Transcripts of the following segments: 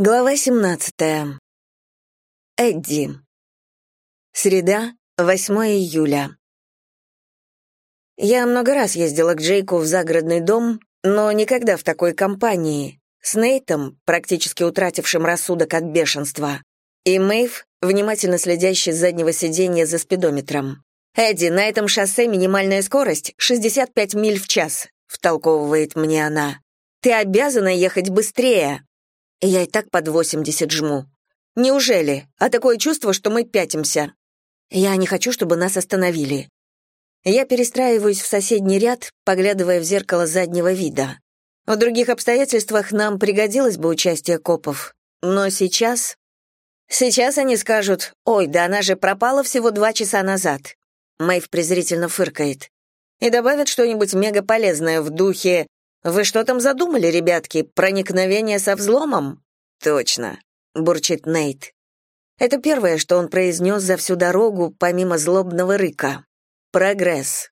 Глава 17. Эдди. Среда, 8 июля. Я много раз ездила к Джейку в загородный дом, но никогда в такой компании. С Нейтом, практически утратившим рассудок от бешенства, и Мэйв, внимательно следящий с заднего сиденья за спидометром. «Эдди, на этом шоссе минимальная скорость — 65 миль в час», — втолковывает мне она. «Ты обязана ехать быстрее!» Я и так под 80 жму. Неужели? А такое чувство, что мы пятимся. Я не хочу, чтобы нас остановили. Я перестраиваюсь в соседний ряд, поглядывая в зеркало заднего вида. В других обстоятельствах нам пригодилось бы участие копов. Но сейчас... Сейчас они скажут, «Ой, да она же пропала всего два часа назад». Мэйв презрительно фыркает. И добавят что-нибудь мегаполезное в духе вы что там задумали, ребятки? Проникновение со взломом? Точно, бурчит Нейт. Это первое, что он произнес за всю дорогу, помимо злобного рыка. Прогресс.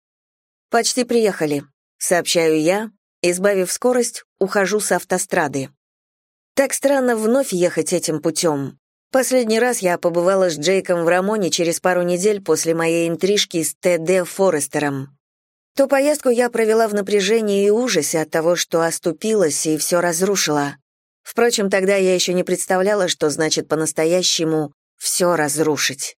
Почти приехали, сообщаю я, избавив скорость, ухожу с автострады. Так странно вновь ехать этим путем. Последний раз я побывала с Джейком в Рамоне через пару недель после моей интрижки с Т.Д. Форестером. Ту поездку я провела в напряжении и ужасе от того, что оступилась и все разрушила. Впрочем, тогда я еще не представляла, что значит по-настоящему все разрушить.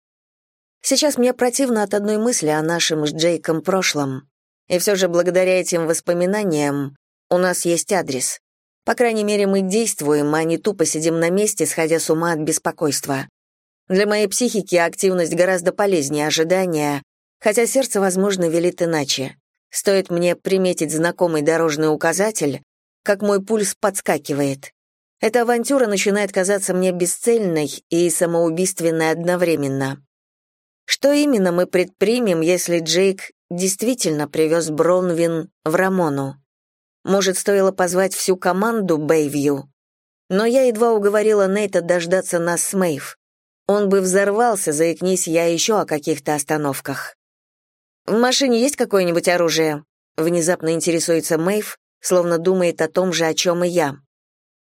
Сейчас мне противно от одной мысли о нашем с Джейком прошлом. И все же благодаря этим воспоминаниям у нас есть адрес. По крайней мере, мы действуем, а не тупо сидим на месте, сходя с ума от беспокойства. Для моей психики активность гораздо полезнее ожидания, хотя сердце, возможно, велит иначе. Стоит мне приметить знакомый дорожный указатель, как мой пульс подскакивает. Эта авантюра начинает казаться мне бесцельной и самоубийственной одновременно. Что именно мы предпримем, если Джейк действительно привез Бронвин в Рамону? Может, стоило позвать всю команду Бэйвью? Но я едва уговорила Нейта дождаться нас с Мэйв. Он бы взорвался, заикнись я еще о каких-то остановках. «В машине есть какое-нибудь оружие?» Внезапно интересуется Мэйв, словно думает о том же, о чем и я.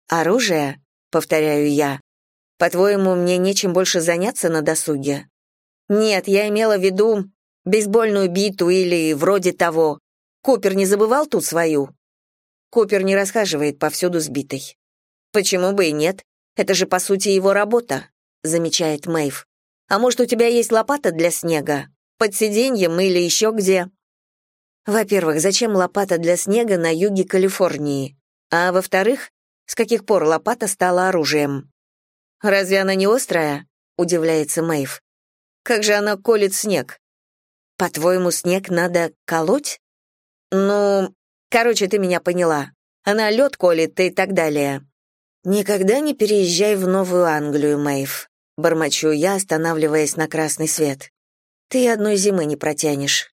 «Оружие?» — повторяю я. «По-твоему, мне нечем больше заняться на досуге?» «Нет, я имела в виду бейсбольную биту или вроде того. Купер не забывал тут свою?» Купер не расхаживает повсюду сбитой. «Почему бы и нет? Это же, по сути, его работа», — замечает Мэйв. «А может, у тебя есть лопата для снега?» Под сиденьем или еще где. Во-первых, зачем лопата для снега на юге Калифорнии? А во-вторых, с каких пор лопата стала оружием? Разве она не острая? удивляется Мэйв. Как же она колет снег? По-твоему, снег надо колоть? Ну, короче, ты меня поняла. Она лед колет и так далее. Никогда не переезжай в Новую Англию, Мэйв, бормочу я, останавливаясь на красный свет. Ты одной зимы не протянешь.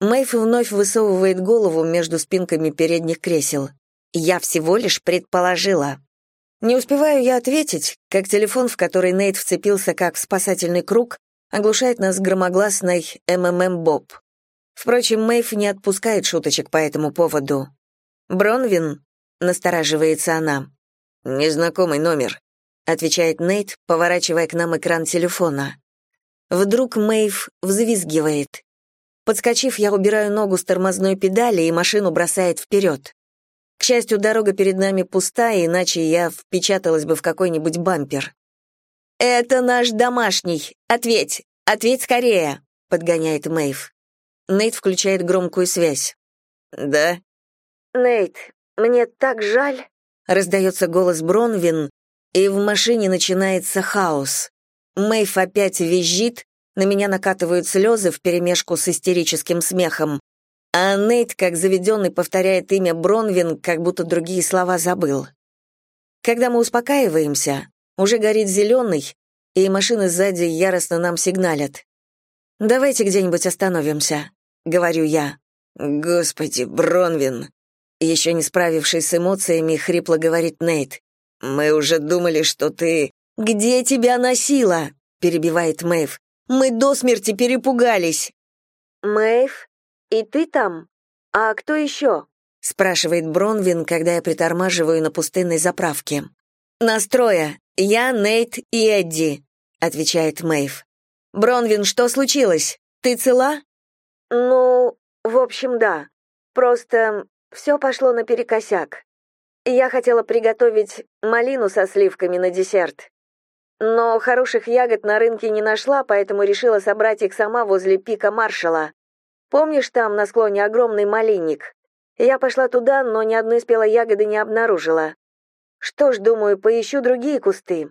Мэйф вновь высовывает голову между спинками передних кресел. Я всего лишь предположила. Не успеваю я ответить, как телефон, в который Нейт вцепился как в спасательный круг, оглушает нас громогласной «МММ Боб». Впрочем, Мэйф не отпускает шуточек по этому поводу. «Бронвин?» — настораживается она. «Незнакомый номер», — отвечает Нейт, поворачивая к нам экран телефона. Вдруг Мэйв взвизгивает. Подскочив, я убираю ногу с тормозной педали, и машину бросает вперед. К счастью, дорога перед нами пустая, иначе я впечаталась бы в какой-нибудь бампер. «Это наш домашний. Ответь! Ответь скорее!» — подгоняет Мэйв. Нейт включает громкую связь. «Да?» «Нейт, мне так жаль!» — раздается голос Бронвин, и в машине начинается хаос. Мэйв опять визжит, на меня накатывают слезы вперемешку с истерическим смехом, а Нейт, как заведенный, повторяет имя Бронвин, как будто другие слова забыл. Когда мы успокаиваемся, уже горит зеленый, и машины сзади яростно нам сигналят. «Давайте где-нибудь остановимся», — говорю я. «Господи, Бронвин!» Еще не справившись с эмоциями, хрипло говорит Нейт. «Мы уже думали, что ты...» «Где тебя носило?» — перебивает Мэйв. «Мы до смерти перепугались». «Мэйв, и ты там? А кто еще?» — спрашивает Бронвин, когда я притормаживаю на пустынной заправке. Настроя. Я, Нейт и Эдди», — отвечает Мэйв. «Бронвин, что случилось? Ты цела?» «Ну, в общем, да. Просто все пошло наперекосяк. Я хотела приготовить малину со сливками на десерт. Но хороших ягод на рынке не нашла, поэтому решила собрать их сама возле пика маршала. Помнишь, там на склоне огромный малинник? Я пошла туда, но ни одной спелой ягоды не обнаружила. Что ж, думаю, поищу другие кусты.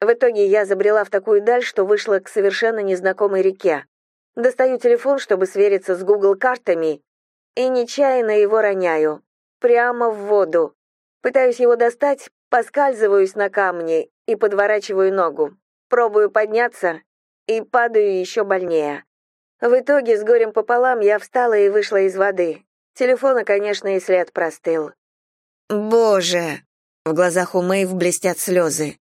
В итоге я забрела в такую даль, что вышла к совершенно незнакомой реке. Достаю телефон, чтобы свериться с Google картами, и нечаянно его роняю. Прямо в воду. Пытаюсь его достать, поскальзываюсь на камне и подворачиваю ногу. Пробую подняться и падаю еще больнее. В итоге с горем пополам я встала и вышла из воды. Телефона, конечно, и след простыл. «Боже!» В глазах у Мэйв блестят слезы.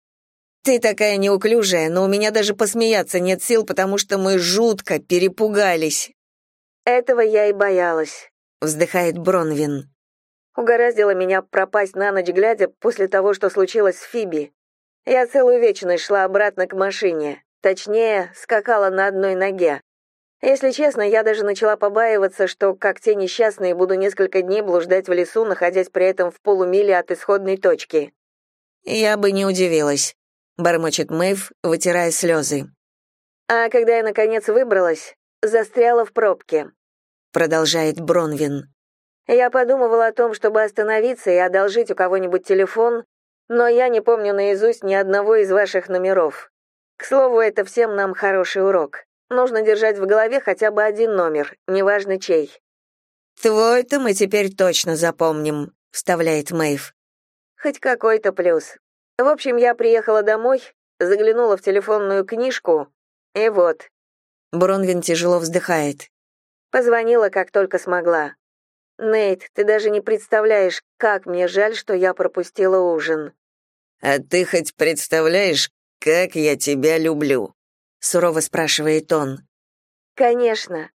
«Ты такая неуклюжая, но у меня даже посмеяться нет сил, потому что мы жутко перепугались». «Этого я и боялась», — вздыхает Бронвин. Угораздило меня пропасть на ночь глядя после того, что случилось с Фиби. Я целую вечность шла обратно к машине. Точнее, скакала на одной ноге. Если честно, я даже начала побаиваться, что, как те несчастные, буду несколько дней блуждать в лесу, находясь при этом в полумиле от исходной точки. «Я бы не удивилась», — бормочет Мэйв, вытирая слезы. «А когда я, наконец, выбралась, застряла в пробке», — продолжает Бронвин. Я подумывала о том, чтобы остановиться и одолжить у кого-нибудь телефон, но я не помню наизусть ни одного из ваших номеров. К слову, это всем нам хороший урок. Нужно держать в голове хотя бы один номер, неважно чей. «Твой-то мы теперь точно запомним», — вставляет Мэйв. «Хоть какой-то плюс. В общем, я приехала домой, заглянула в телефонную книжку, и вот». Бронвин тяжело вздыхает. Позвонила, как только смогла. Нейт, ты даже не представляешь, как мне жаль, что я пропустила ужин. А ты хоть представляешь, как я тебя люблю? сурово спрашивает он. Конечно,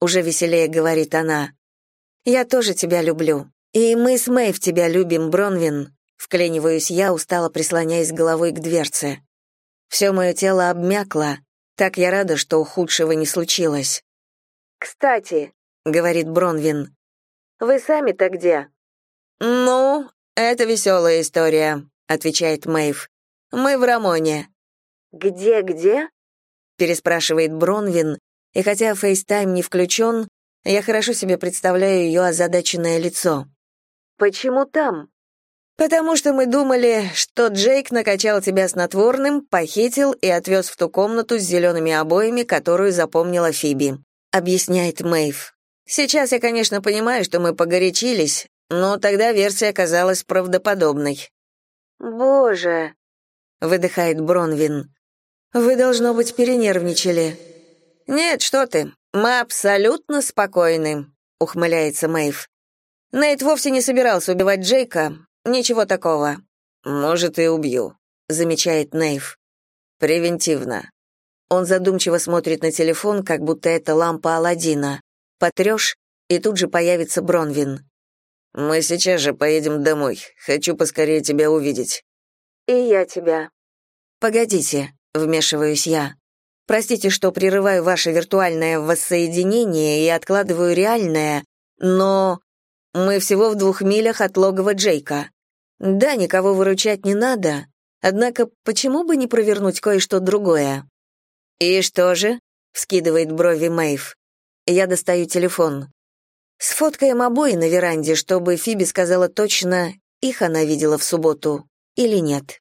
уже веселее говорит она. Я тоже тебя люблю. И мы с Мэйв тебя любим, Бронвин. Вклиниваюсь я, устало прислоняясь головой к дверце. Все мое тело обмякло. Так я рада, что худшего не случилось. Кстати, говорит Бронвин. Вы сами-то где?» «Ну, это веселая история», — отвечает Мэйв. «Мы в Рамоне». «Где-где?» — переспрашивает Бронвин, и хотя FaceTime не включен, я хорошо себе представляю ее озадаченное лицо. «Почему там?» «Потому что мы думали, что Джейк накачал тебя снотворным, похитил и отвез в ту комнату с зелеными обоями, которую запомнила Фиби», — объясняет Мэйв. Сейчас я, конечно, понимаю, что мы погорячились, но тогда версия оказалась правдоподобной. «Боже!» — выдыхает Бронвин. «Вы, должно быть, перенервничали». «Нет, что ты, мы абсолютно спокойны», — ухмыляется Мэйв. Нейт вовсе не собирался убивать Джейка, ничего такого. «Может, и убью», — замечает Нейв. «Превентивно». Он задумчиво смотрит на телефон, как будто это лампа Аладдина. Потрешь, и тут же появится Бронвин. «Мы сейчас же поедем домой. Хочу поскорее тебя увидеть». «И я тебя». «Погодите», — вмешиваюсь я. «Простите, что прерываю ваше виртуальное воссоединение и откладываю реальное, но мы всего в двух милях от логова Джейка. Да, никого выручать не надо, однако почему бы не провернуть кое-что другое?» «И что же?» — вскидывает брови Мэйв. Я достаю телефон. Сфоткаем обои на веранде, чтобы Фиби сказала точно, их она видела в субботу или нет.